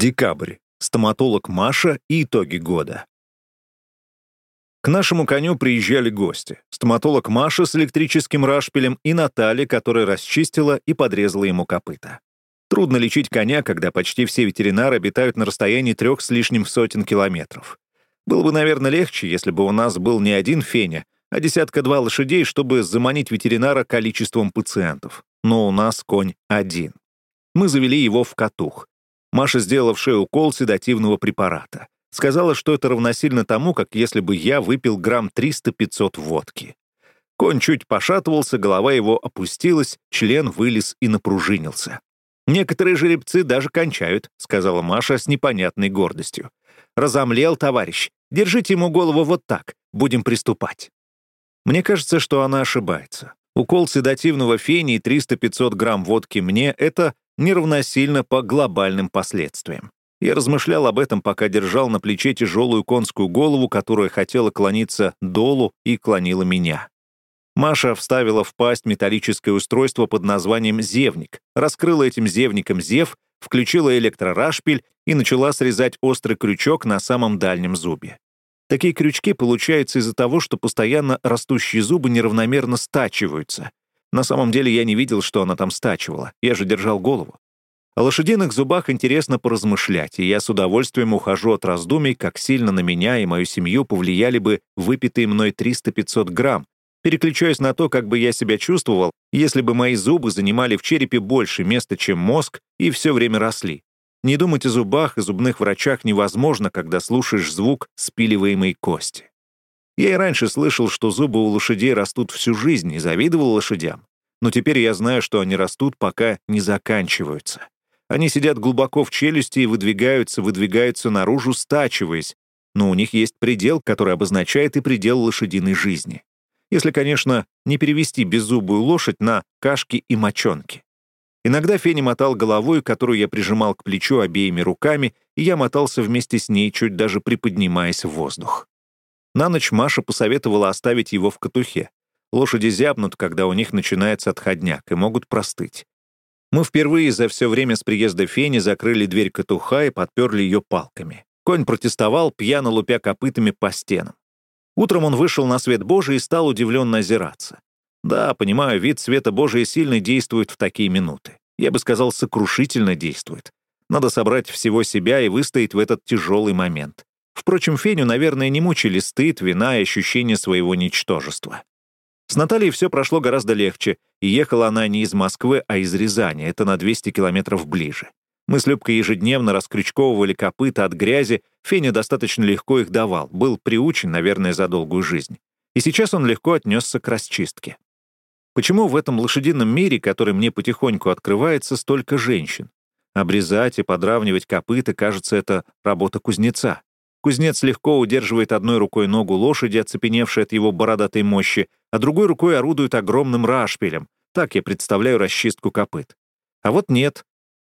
Декабрь. Стоматолог Маша и итоги года. К нашему коню приезжали гости. Стоматолог Маша с электрическим рашпилем и Наталья, которая расчистила и подрезала ему копыта. Трудно лечить коня, когда почти все ветеринары обитают на расстоянии трех с лишним сотен километров. Было бы, наверное, легче, если бы у нас был не один Феня, а десятка-два лошадей, чтобы заманить ветеринара количеством пациентов. Но у нас конь один. Мы завели его в катух. Маша сделала в шею укол седативного препарата. Сказала, что это равносильно тому, как если бы я выпил грамм 300-500 водки. Конь чуть пошатывался, голова его опустилась, член вылез и напружинился. «Некоторые жеребцы даже кончают», — сказала Маша с непонятной гордостью. «Разомлел, товарищ. Держите ему голову вот так. Будем приступать». Мне кажется, что она ошибается. Укол седативного фени и 300-500 грамм водки мне — это неравносильно по глобальным последствиям. Я размышлял об этом, пока держал на плече тяжелую конскую голову, которая хотела клониться долу и клонила меня. Маша вставила в пасть металлическое устройство под названием «зевник», раскрыла этим зевником зев, включила электрорашпиль и начала срезать острый крючок на самом дальнем зубе. Такие крючки получаются из-за того, что постоянно растущие зубы неравномерно стачиваются, на самом деле я не видел, что она там стачивала. Я же держал голову. О лошадиных зубах интересно поразмышлять, и я с удовольствием ухожу от раздумий, как сильно на меня и мою семью повлияли бы выпитые мной 300-500 грамм, переключаясь на то, как бы я себя чувствовал, если бы мои зубы занимали в черепе больше места, чем мозг, и все время росли. Не думать о зубах и зубных врачах невозможно, когда слушаешь звук спиливаемой кости. Я и раньше слышал, что зубы у лошадей растут всю жизнь, и завидовал лошадям. Но теперь я знаю, что они растут, пока не заканчиваются. Они сидят глубоко в челюсти и выдвигаются, выдвигаются наружу, стачиваясь. Но у них есть предел, который обозначает и предел лошадиной жизни. Если, конечно, не перевести беззубую лошадь на кашки и мочонки. Иногда Феня мотал головой, которую я прижимал к плечу обеими руками, и я мотался вместе с ней, чуть даже приподнимаясь в воздух. На ночь Маша посоветовала оставить его в катухе. Лошади зябнут, когда у них начинается отходняк, и могут простыть. Мы впервые за все время с приезда Фени закрыли дверь катуха и подперли ее палками. Конь протестовал, пьяно лупя копытами по стенам. Утром он вышел на свет Божий и стал удивленно озираться. Да, понимаю, вид света Божия сильно действует в такие минуты. Я бы сказал, сокрушительно действует. Надо собрать всего себя и выстоять в этот тяжелый момент. Впрочем, Феню, наверное, не мучили стыд, вина и ощущение своего ничтожества. С Натальей все прошло гораздо легче, и ехала она не из Москвы, а из Рязани, это на 200 километров ближе. Мы с Любкой ежедневно раскрючковывали копыта от грязи, Феня достаточно легко их давал, был приучен, наверное, за долгую жизнь. И сейчас он легко отнесся к расчистке. Почему в этом лошадином мире, который мне потихоньку открывается, столько женщин? Обрезать и подравнивать копыта, кажется, это работа кузнеца. Кузнец легко удерживает одной рукой ногу лошади, оцепеневшей от его бородатой мощи, а другой рукой орудует огромным рашпилем. Так я представляю расчистку копыт. А вот нет.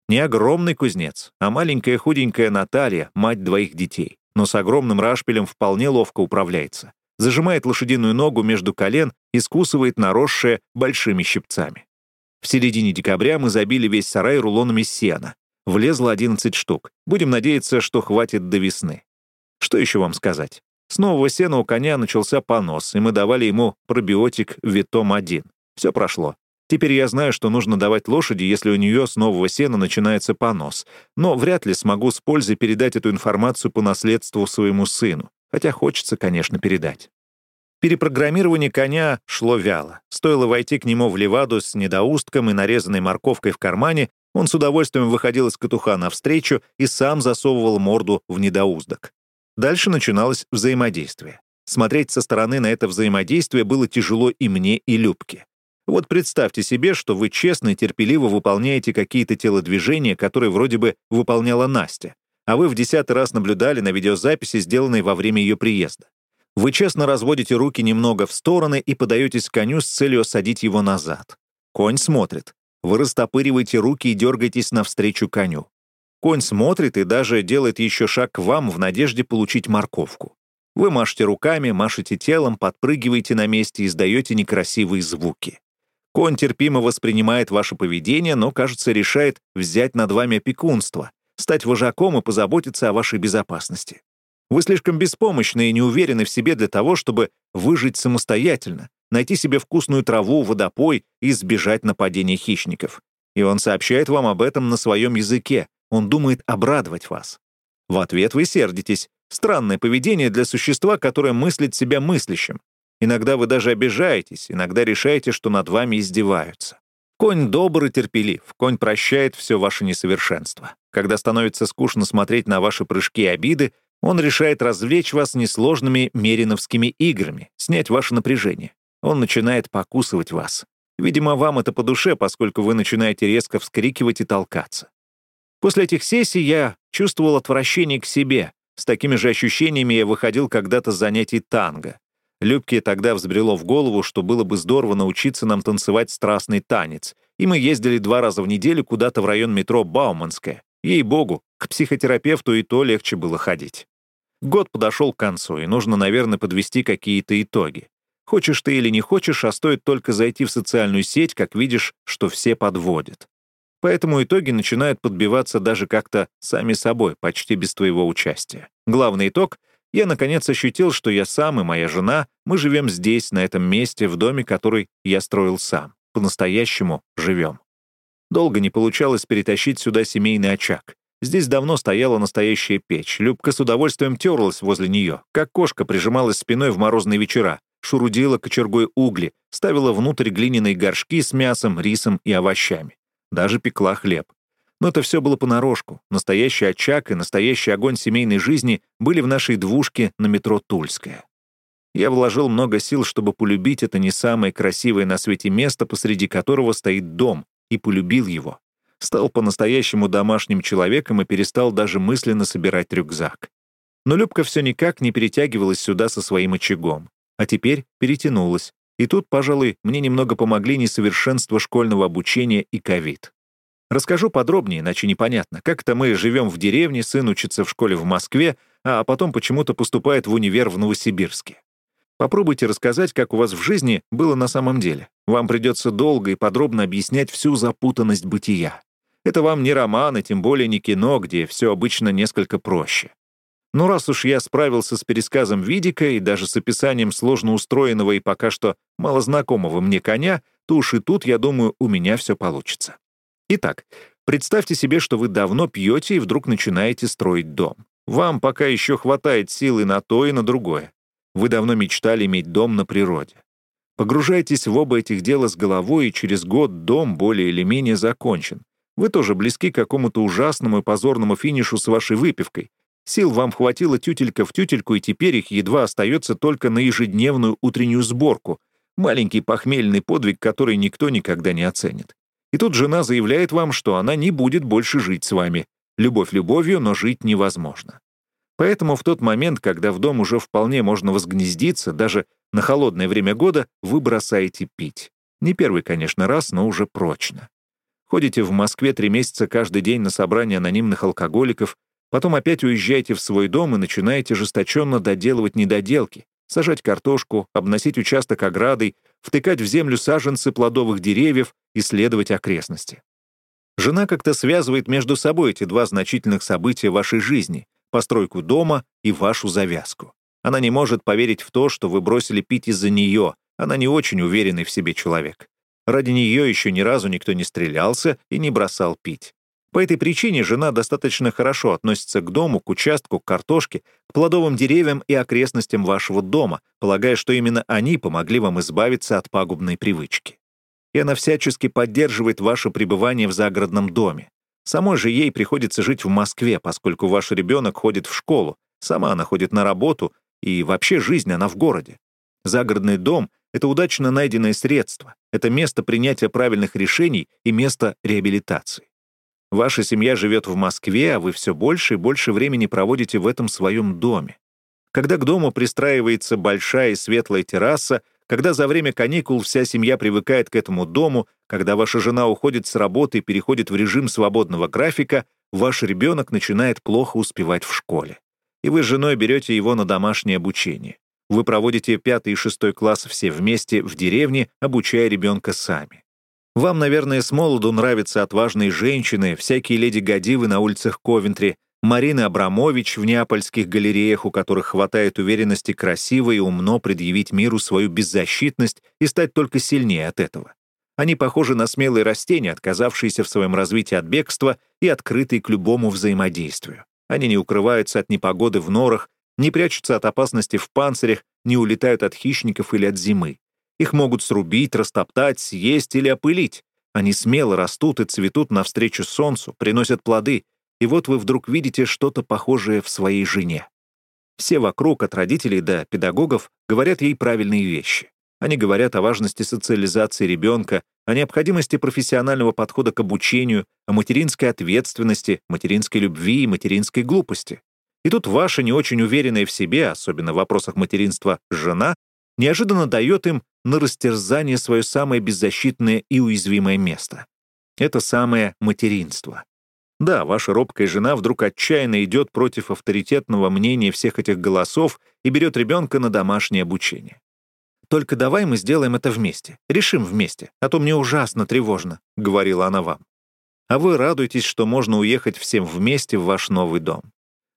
Не огромный кузнец, а маленькая худенькая Наталья, мать двоих детей. Но с огромным рашпилем вполне ловко управляется. Зажимает лошадиную ногу между колен и скусывает наросшее большими щипцами. В середине декабря мы забили весь сарай рулонами сена. Влезло 11 штук. Будем надеяться, что хватит до весны. Что еще вам сказать? С нового сена у коня начался понос, и мы давали ему пробиотик Витом-1. Все прошло. Теперь я знаю, что нужно давать лошади, если у нее с нового сена начинается понос. Но вряд ли смогу с пользой передать эту информацию по наследству своему сыну. Хотя хочется, конечно, передать. Перепрограммирование коня шло вяло. Стоило войти к нему в леваду с недоустком и нарезанной морковкой в кармане, он с удовольствием выходил из катуха навстречу и сам засовывал морду в недоуздок. Дальше начиналось взаимодействие. Смотреть со стороны на это взаимодействие было тяжело и мне, и Любке. Вот представьте себе, что вы честно и терпеливо выполняете какие-то телодвижения, которые вроде бы выполняла Настя, а вы в десятый раз наблюдали на видеозаписи, сделанной во время ее приезда. Вы честно разводите руки немного в стороны и подаетесь к коню с целью осадить его назад. Конь смотрит. Вы растопыриваете руки и дергаетесь навстречу коню. Конь смотрит и даже делает еще шаг к вам в надежде получить морковку. Вы машете руками, машете телом, подпрыгиваете на месте и издаете некрасивые звуки. Конь терпимо воспринимает ваше поведение, но, кажется, решает взять над вами опекунство. стать вожаком и позаботиться о вашей безопасности. Вы слишком беспомощны и не уверены в себе для того, чтобы выжить самостоятельно, найти себе вкусную траву, водопой и избежать нападения хищников. И он сообщает вам об этом на своем языке. Он думает обрадовать вас. В ответ вы сердитесь. Странное поведение для существа, которое мыслит себя мыслящим. Иногда вы даже обижаетесь, иногда решаете, что над вами издеваются. Конь добр и терпелив, конь прощает все ваше несовершенство. Когда становится скучно смотреть на ваши прыжки и обиды, он решает развлечь вас несложными мериновскими играми, снять ваше напряжение. Он начинает покусывать вас. Видимо, вам это по душе, поскольку вы начинаете резко вскрикивать и толкаться. После этих сессий я чувствовал отвращение к себе. С такими же ощущениями я выходил когда-то с занятий танго. Любке тогда взбрело в голову, что было бы здорово научиться нам танцевать страстный танец, и мы ездили два раза в неделю куда-то в район метро Бауманская. Ей-богу, к психотерапевту и то легче было ходить. Год подошел к концу, и нужно, наверное, подвести какие-то итоги. Хочешь ты или не хочешь, а стоит только зайти в социальную сеть, как видишь, что все подводят. Поэтому итоги начинают подбиваться даже как-то сами собой, почти без твоего участия. Главный итог — я, наконец, ощутил, что я сам и моя жена, мы живем здесь, на этом месте, в доме, который я строил сам. По-настоящему живем. Долго не получалось перетащить сюда семейный очаг. Здесь давно стояла настоящая печь. Любка с удовольствием терлась возле нее, как кошка прижималась спиной в морозные вечера, шурудила кочергой угли, ставила внутрь глиняные горшки с мясом, рисом и овощами. Даже пекла хлеб. Но это все было понарошку. Настоящий очаг и настоящий огонь семейной жизни были в нашей двушке на метро Тульская. Я вложил много сил, чтобы полюбить это не самое красивое на свете место, посреди которого стоит дом, и полюбил его. Стал по-настоящему домашним человеком и перестал даже мысленно собирать рюкзак. Но Любка все никак не перетягивалась сюда со своим очагом. А теперь перетянулась. И тут, пожалуй, мне немного помогли несовершенство школьного обучения и ковид. Расскажу подробнее, иначе непонятно. Как-то мы живем в деревне, сын учится в школе в Москве, а потом почему-то поступает в универ в Новосибирске. Попробуйте рассказать, как у вас в жизни было на самом деле. Вам придется долго и подробно объяснять всю запутанность бытия. Это вам не роман, и тем более не кино, где все обычно несколько проще. Но раз уж я справился с пересказом Видика и даже с описанием сложно устроенного и пока что малознакомого мне коня, то уж и тут, я думаю, у меня все получится. Итак, представьте себе, что вы давно пьете и вдруг начинаете строить дом. Вам пока еще хватает силы на то и на другое. Вы давно мечтали иметь дом на природе. Погружайтесь в оба этих дела с головой, и через год дом более или менее закончен. Вы тоже близки к какому-то ужасному и позорному финишу с вашей выпивкой. Сил вам хватило тютелька в тютельку, и теперь их едва остается только на ежедневную утреннюю сборку. Маленький похмельный подвиг, который никто никогда не оценит. И тут жена заявляет вам, что она не будет больше жить с вами. Любовь любовью, но жить невозможно. Поэтому в тот момент, когда в дом уже вполне можно возгнездиться, даже на холодное время года, вы бросаете пить. Не первый, конечно, раз, но уже прочно. Ходите в Москве три месяца каждый день на собрание анонимных алкоголиков, потом опять уезжаете в свой дом и начинаете жесточенно доделывать недоделки, сажать картошку, обносить участок оградой, втыкать в землю саженцы плодовых деревьев, исследовать окрестности. Жена как-то связывает между собой эти два значительных события вашей жизни — постройку дома и вашу завязку. Она не может поверить в то, что вы бросили пить из-за нее, она не очень уверенный в себе человек. Ради нее еще ни разу никто не стрелялся и не бросал пить. По этой причине жена достаточно хорошо относится к дому, к участку, к картошке, к плодовым деревьям и окрестностям вашего дома, полагая, что именно они помогли вам избавиться от пагубной привычки. И она всячески поддерживает ваше пребывание в загородном доме. Самой же ей приходится жить в Москве, поскольку ваш ребенок ходит в школу, сама она ходит на работу, и вообще жизнь она в городе. Загородный дом — это удачно найденное средство, это место принятия правильных решений и место реабилитации. Ваша семья живет в Москве, а вы все больше и больше времени проводите в этом своем доме. Когда к дому пристраивается большая и светлая терраса, когда за время каникул вся семья привыкает к этому дому, когда ваша жена уходит с работы и переходит в режим свободного графика, ваш ребенок начинает плохо успевать в школе. И вы с женой берете его на домашнее обучение. Вы проводите пятый и шестой класс все вместе в деревне, обучая ребенка сами. Вам, наверное, с молоду нравятся отважные женщины, всякие леди Гадивы на улицах Ковентри, Марины Абрамович в неапольских галереях, у которых хватает уверенности красиво и умно предъявить миру свою беззащитность и стать только сильнее от этого. Они похожи на смелые растения, отказавшиеся в своем развитии от бегства и открытые к любому взаимодействию. Они не укрываются от непогоды в норах, не прячутся от опасности в панцирях, не улетают от хищников или от зимы. Их могут срубить, растоптать, съесть или опылить. Они смело растут и цветут навстречу солнцу, приносят плоды, и вот вы вдруг видите что-то похожее в своей жене. Все вокруг, от родителей до педагогов, говорят ей правильные вещи. Они говорят о важности социализации ребенка, о необходимости профессионального подхода к обучению, о материнской ответственности, материнской любви и материнской глупости. И тут ваша не очень уверенная в себе, особенно в вопросах материнства, жена, неожиданно дает им на растерзание свое самое беззащитное и уязвимое место. Это самое материнство. Да, ваша робкая жена вдруг отчаянно идет против авторитетного мнения всех этих голосов и берет ребенка на домашнее обучение. «Только давай мы сделаем это вместе, решим вместе, а то мне ужасно тревожно», — говорила она вам. А вы радуетесь, что можно уехать всем вместе в ваш новый дом.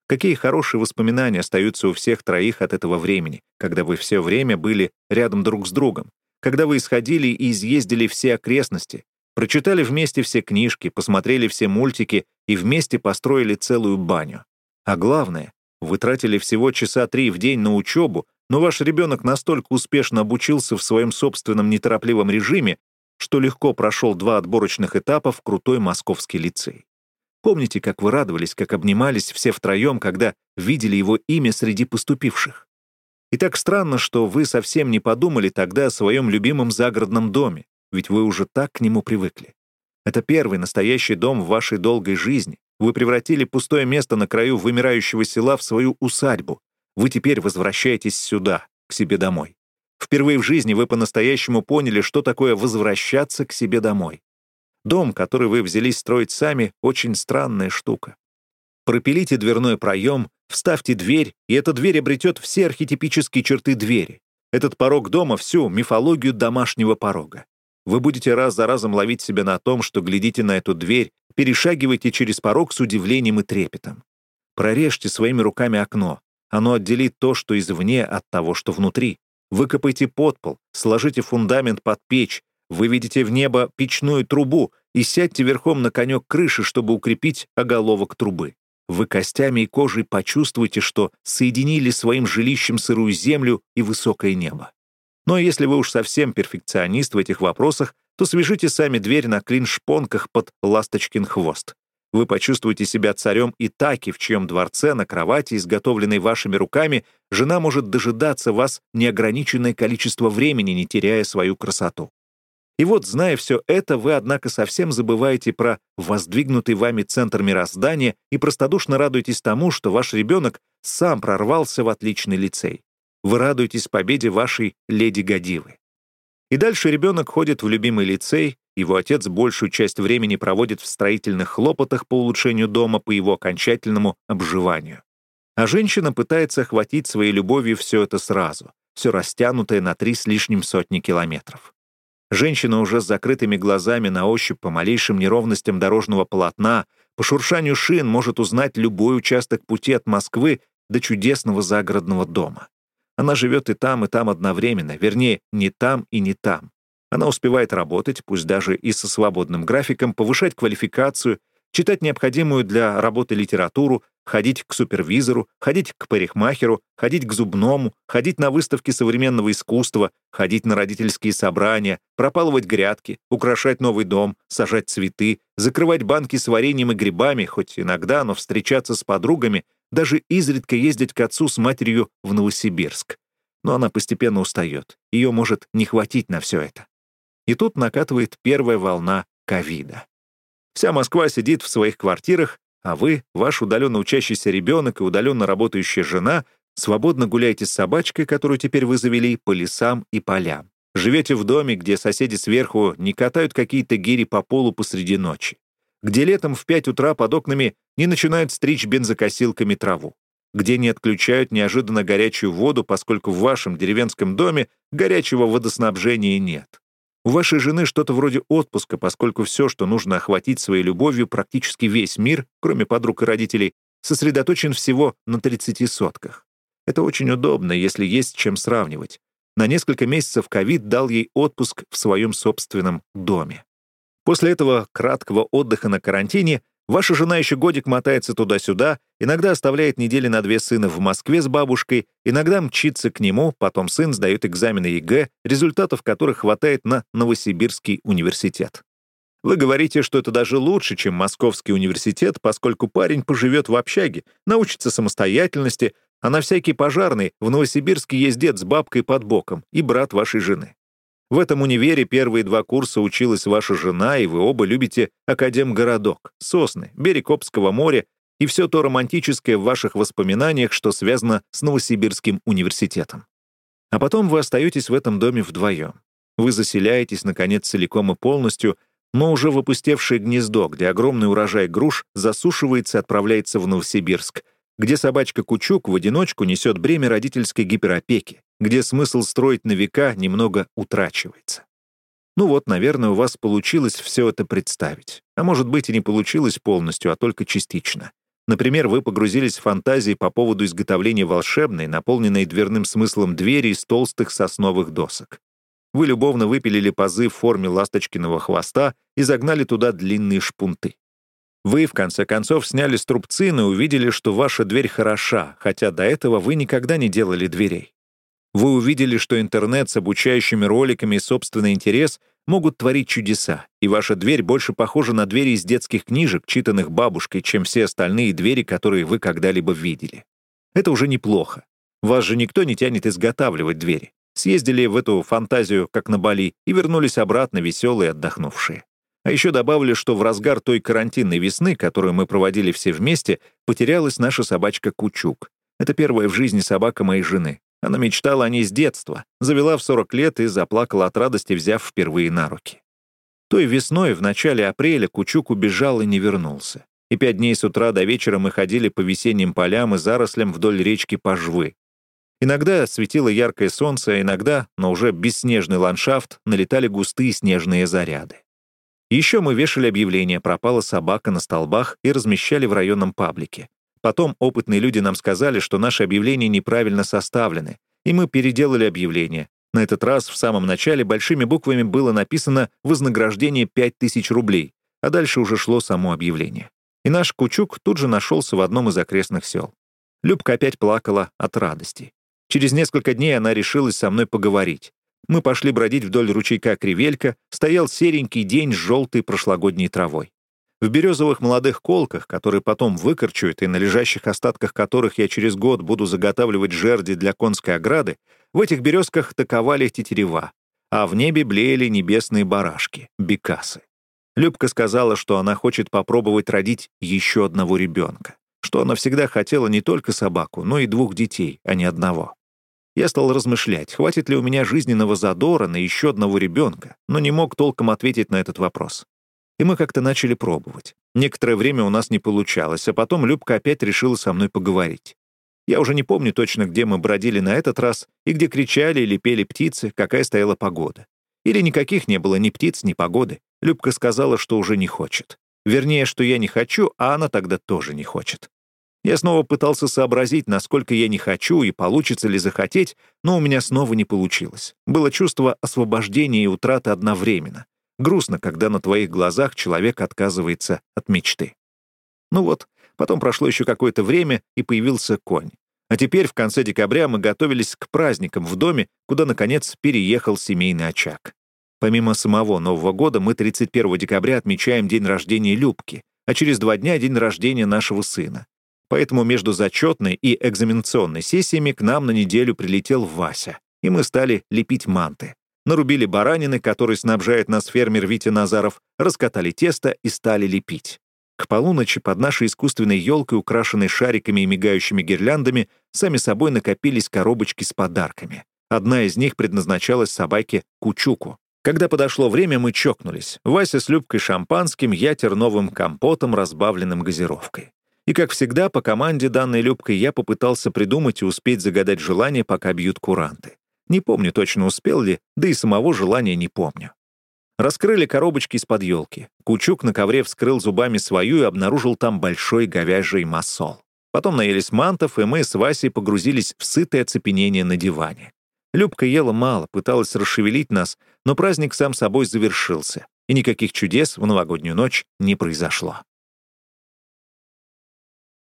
Какие хорошие воспоминания остаются у всех троих от этого времени, когда вы все время были рядом друг с другом, когда вы исходили и изъездили все окрестности, прочитали вместе все книжки, посмотрели все мультики и вместе построили целую баню. А главное, вы тратили всего часа три в день на учебу, но ваш ребенок настолько успешно обучился в своем собственном неторопливом режиме, что легко прошел два отборочных этапа в крутой московский лицей. Помните, как вы радовались, как обнимались все втроем, когда видели его имя среди поступивших? И так странно, что вы совсем не подумали тогда о своем любимом загородном доме, ведь вы уже так к нему привыкли. Это первый настоящий дом в вашей долгой жизни. Вы превратили пустое место на краю вымирающего села в свою усадьбу. Вы теперь возвращаетесь сюда, к себе домой. Впервые в жизни вы по-настоящему поняли, что такое возвращаться к себе домой. Дом, который вы взялись строить сами, очень странная штука. Пропилите дверной проем, вставьте дверь, и эта дверь обретет все архетипические черты двери. Этот порог дома — всю мифологию домашнего порога. Вы будете раз за разом ловить себя на том, что глядите на эту дверь, перешагиваете через порог с удивлением и трепетом. Прорежьте своими руками окно. Оно отделит то, что извне, от того, что внутри. Выкопайте подпол, сложите фундамент под печь, Выведите в небо печную трубу и сядьте верхом на конек крыши, чтобы укрепить оголовок трубы. Вы костями и кожей почувствуете, что соединили своим жилищем сырую землю и высокое небо. Но если вы уж совсем перфекционист в этих вопросах, то свяжите сами дверь на клин-шпонках под ласточкин хвост. Вы почувствуете себя царем Итаки, в чьем дворце на кровати, изготовленной вашими руками, жена может дожидаться вас неограниченное количество времени, не теряя свою красоту. И вот, зная все это, вы, однако, совсем забываете про воздвигнутый вами центр мироздания и простодушно радуетесь тому, что ваш ребенок сам прорвался в отличный лицей. Вы радуетесь победе вашей леди Гадивы. И дальше ребенок ходит в любимый лицей, его отец большую часть времени проводит в строительных хлопотах по улучшению дома по его окончательному обживанию. А женщина пытается охватить своей любовью все это сразу, все растянутое на три с лишним сотни километров. Женщина уже с закрытыми глазами на ощупь по малейшим неровностям дорожного полотна, по шуршанию шин может узнать любой участок пути от Москвы до чудесного загородного дома. Она живет и там, и там одновременно, вернее, не там и не там. Она успевает работать, пусть даже и со свободным графиком, повышать квалификацию, читать необходимую для работы литературу, ходить к супервизору, ходить к парикмахеру, ходить к зубному, ходить на выставки современного искусства, ходить на родительские собрания, пропалывать грядки, украшать новый дом, сажать цветы, закрывать банки с вареньем и грибами, хоть иногда, но встречаться с подругами, даже изредка ездить к отцу с матерью в Новосибирск. Но она постепенно устает, ее может не хватить на все это. И тут накатывает первая волна ковида. Вся Москва сидит в своих квартирах, а вы, ваш удаленно учащийся ребенок и удаленно работающая жена свободно гуляете с собачкой, которую теперь вы завели, по лесам и полям. Живете в доме, где соседи сверху не катают какие-то гири по полу посреди ночи. Где летом в 5 утра под окнами не начинают стричь бензокосилками траву. Где не отключают неожиданно горячую воду, поскольку в вашем деревенском доме горячего водоснабжения нет. У вашей жены что-то вроде отпуска, поскольку все, что нужно охватить своей любовью, практически весь мир, кроме подруг и родителей, сосредоточен всего на 30 сотках. Это очень удобно, если есть чем сравнивать. На несколько месяцев ковид дал ей отпуск в своем собственном доме. После этого краткого отдыха на карантине Ваша жена еще годик мотается туда-сюда, иногда оставляет недели на две сына в Москве с бабушкой, иногда мчится к нему, потом сын сдает экзамены ЕГЭ, результатов которых хватает на Новосибирский университет. Вы говорите, что это даже лучше, чем Московский университет, поскольку парень поживет в общаге, научится самостоятельности, а на всякий пожарный в Новосибирске есть дед с бабкой под боком и брат вашей жены. В этом универе первые два курса училась ваша жена, и вы оба любите Академгородок, сосны, берег Обского моря и все то романтическое в ваших воспоминаниях, что связано с Новосибирским университетом. А потом вы остаетесь в этом доме вдвоем. Вы заселяетесь, наконец, целиком и полностью, но уже в опустевшее гнездо, где огромный урожай груш засушивается и отправляется в Новосибирск, где собачка Кучук в одиночку несет бремя родительской гиперопеки, где смысл строить на века немного утрачивается. Ну вот, наверное, у вас получилось все это представить. А может быть и не получилось полностью, а только частично. Например, вы погрузились в фантазии по поводу изготовления волшебной, наполненной дверным смыслом двери из толстых сосновых досок. Вы любовно выпилили пазы в форме ласточкиного хвоста и загнали туда длинные шпунты. Вы, в конце концов, сняли струбцины и увидели, что ваша дверь хороша, хотя до этого вы никогда не делали дверей. Вы увидели, что интернет с обучающими роликами и собственный интерес могут творить чудеса, и ваша дверь больше похожа на двери из детских книжек, читанных бабушкой, чем все остальные двери, которые вы когда-либо видели. Это уже неплохо. Вас же никто не тянет изготавливать двери. Съездили в эту фантазию, как на Бали, и вернулись обратно веселые, отдохнувшие. А еще добавили, что в разгар той карантинной весны, которую мы проводили все вместе, потерялась наша собачка Кучук. Это первая в жизни собака моей жены. Она мечтала о ней с детства, завела в 40 лет и заплакала от радости, взяв впервые на руки. Той весной, в начале апреля, Кучук убежал и не вернулся. И пять дней с утра до вечера мы ходили по весенним полям и зарослям вдоль речки Пожвы. Иногда светило яркое солнце, иногда, но уже бесснежный ландшафт, налетали густые снежные заряды. Еще мы вешали объявление «Пропала собака» на столбах и размещали в районном паблике. Потом опытные люди нам сказали, что наши объявления неправильно составлены, и мы переделали объявление. На этот раз в самом начале большими буквами было написано «Вознаграждение 5000 рублей», а дальше уже шло само объявление. И наш Кучук тут же нашелся в одном из окрестных сел. Любка опять плакала от радости. Через несколько дней она решилась со мной поговорить. Мы пошли бродить вдоль ручейка Кривелька, стоял серенький день с желтой прошлогодней травой. В березовых молодых колках, которые потом выкорчуют и на лежащих остатках которых я через год буду заготавливать жерди для конской ограды, в этих березках таковали тетерева, а в небе блеяли небесные барашки, бекасы. Любка сказала, что она хочет попробовать родить еще одного ребенка, что она всегда хотела не только собаку, но и двух детей, а не одного. Я стал размышлять, хватит ли у меня жизненного задора на еще одного ребенка, но не мог толком ответить на этот вопрос. И мы как-то начали пробовать. Некоторое время у нас не получалось, а потом Любка опять решила со мной поговорить. Я уже не помню точно, где мы бродили на этот раз, и где кричали или пели птицы, какая стояла погода. Или никаких не было ни птиц, ни погоды. Любка сказала, что уже не хочет. Вернее, что я не хочу, а она тогда тоже не хочет. Я снова пытался сообразить, насколько я не хочу и получится ли захотеть, но у меня снова не получилось. Было чувство освобождения и утраты одновременно. Грустно, когда на твоих глазах человек отказывается от мечты. Ну вот, потом прошло еще какое-то время, и появился конь. А теперь, в конце декабря, мы готовились к праздникам в доме, куда, наконец, переехал семейный очаг. Помимо самого Нового года, мы 31 декабря отмечаем день рождения Любки, а через два дня — день рождения нашего сына. Поэтому между зачетной и экзаменационной сессиями к нам на неделю прилетел Вася, и мы стали лепить манты нарубили баранины, который снабжает нас фермер Витя Назаров, раскатали тесто и стали лепить. К полуночи под нашей искусственной елкой, украшенной шариками и мигающими гирляндами, сами собой накопились коробочки с подарками. Одна из них предназначалась собаке Кучуку. Когда подошло время, мы чокнулись. Вася с Любкой шампанским, я терновым компотом, разбавленным газировкой. И, как всегда, по команде данной Любкой я попытался придумать и успеть загадать желание, пока бьют куранты. Не помню точно, успел ли, да и самого желания не помню. Раскрыли коробочки из-под елки. Кучук на ковре вскрыл зубами свою и обнаружил там большой говяжий масол. Потом наелись мантов, и мы с Васей погрузились в сытое оцепенение на диване. Любка ела мало, пыталась расшевелить нас, но праздник сам собой завершился, и никаких чудес в новогоднюю ночь не произошло.